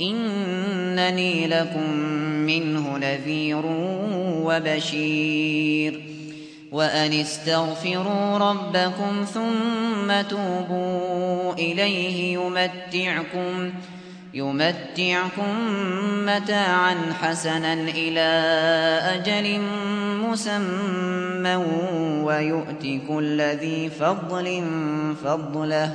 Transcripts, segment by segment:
إنني لكم منه نذير وبشير. وأن استغفروا ربكم ثم توبوا إليه يمتعكم يمتعكم متاعا حسنا إلى أجل مسمى ويؤتي كل ذي فضل فضله.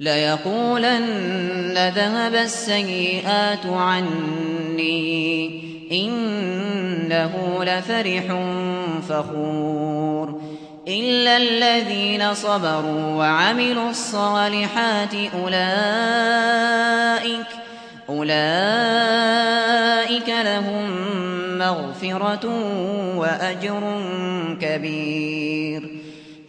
ليقولن ذهب السيئات عني إنه لفرح فخور إلا الذين صبروا وعملوا الصالحات أولئك أولئك لهم مغفرة وأجر كبير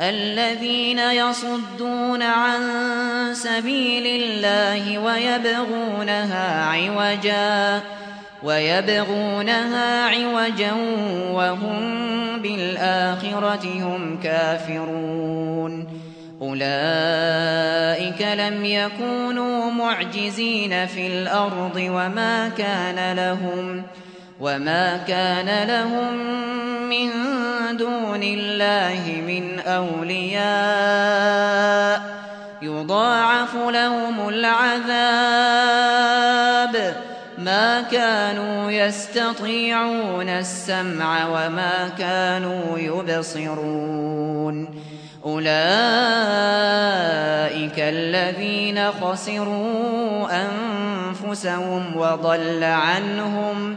الذين يصدون عن سبيل الله ويبغونها عوجا ويبغونها عوجا وهم بالآخرة هم كافرون. أولئك لم يكونوا معجزين في الأرض وما كان لهم وما كان لهم من دون الله من أولياء يضاعف لهم العذاب ما كانوا يستطيعون السمع وما كانوا يبصرون أولئك الذين خسروا أنفسهم وضل عنهم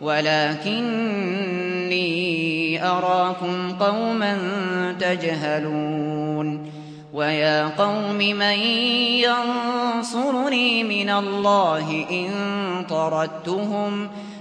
ولكني أراكم قوما تجهلون ويا قوم من ينصرني من الله إن طردتهم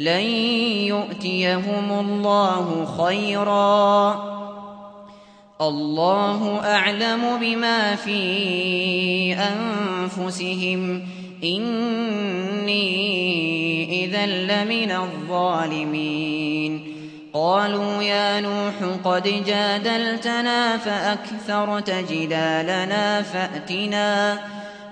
لن يؤتيهم الله خيرا. الله أعلم بما في أنفسهم. إني إذا لمن الظالمين. قالوا يا نوح قد جادلتنا فأكثرت جدالنا فأتنا.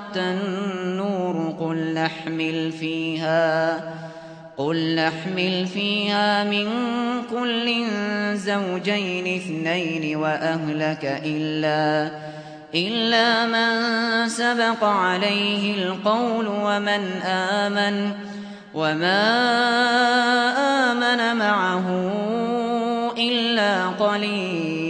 وفارت النور قل نحمل فيها قل نحمل فيها من كل زوجين اثنين وأهلك إلا إلا من سبق عليه القول ومن آمن وما آمن معه إلا قليل.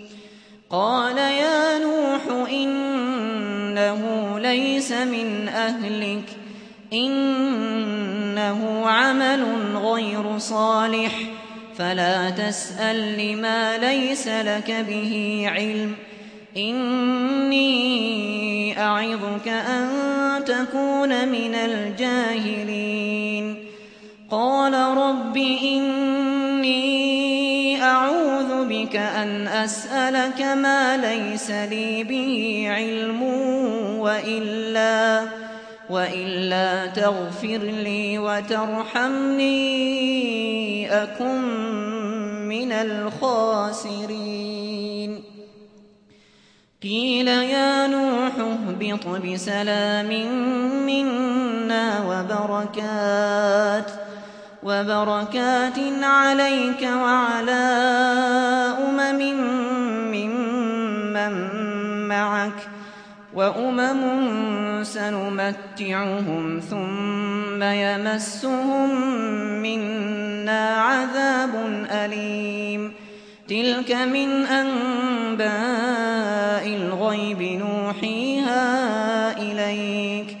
قال يا نوح إنه ليس من أهلك إنه عمل غير صالح فلا تسأل لما ليس لك به علم إني أعظك أن تكون من الجاهلين. قال رب إني أعوذ بك أن أسألك ما ليس لي به علم وإلا وإلا تغفر لي وترحمني أكن من الخاسرين. قيل يا نوح اهبط بسلام منا وبركات وبركات عليك وعلى أمم ممن معك وأمم سنمتعهم ثم يمسهم منا عذاب أليم. تلك من أنباء الغيب نوحيها إليك.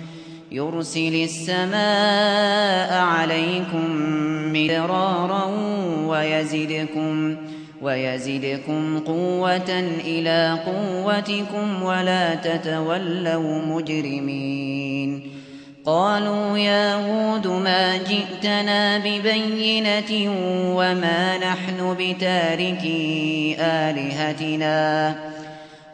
يرسل السماء عليكم مدرارا ويزدكم ويزدكم قوة إلى قوتكم ولا تتولوا مجرمين. قالوا يا هود ما جئتنا ببينة وما نحن بتاركي آلهتنا.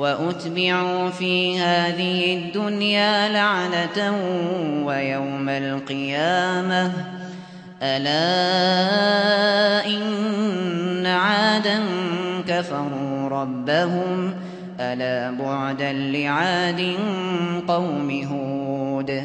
وأتبعوا في هذه الدنيا لعنة ويوم القيامة. ألا إن عادا كفروا ربهم. ألا بعدا لعاد قوم هود.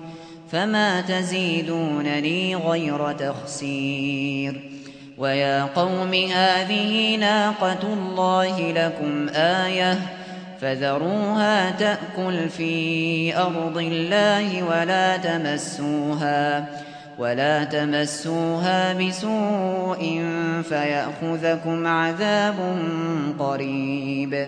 فما تزيدونني غير تخسير ويا قوم هذه ناقة الله لكم آية فذروها تأكل في أرض الله ولا تمسوها ولا تمسوها بسوء فيأخذكم عذاب قريب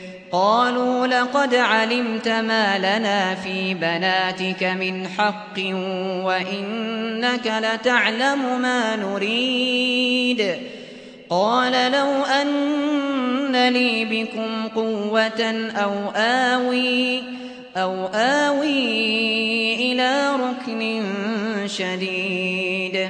قالوا لقد علمت ما لنا في بناتك من حق وإنك لتعلم ما نريد. قال لو أن لي بكم قوة أو آوي أو آوي إلى ركن شديد.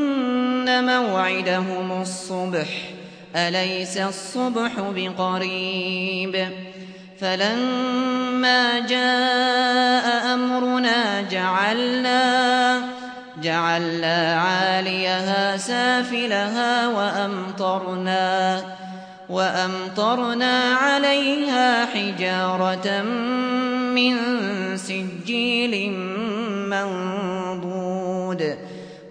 موعدهم الصبح أليس الصبح بقريب؟ فلما جاء أمرنا جعلنا جعلنا عاليها سافلها وأمطرنا وأمطرنا عليها حجارة من سجيل منضود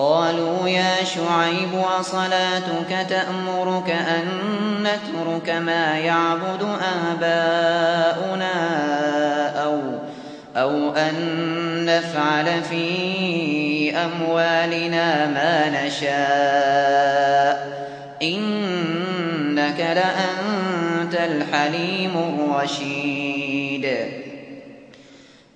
قالوا يا شعيب وصلاتك تأمرك أن نترك ما يعبد آباؤنا أو, أو أن نفعل في أموالنا ما نشاء إنك لأنت الحليم الرشيد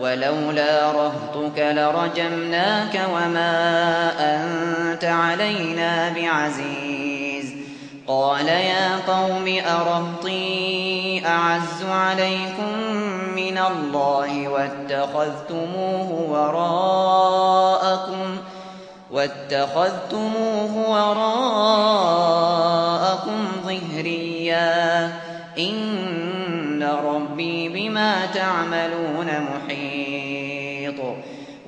ولولا رهطك لرجمناك وما أنت علينا بعزيز. قال يا قوم أرهطي أعز عليكم من الله واتخذتموه وراءكم واتخذتموه وراءكم ظهريا. إن ربي بما تعملون محيط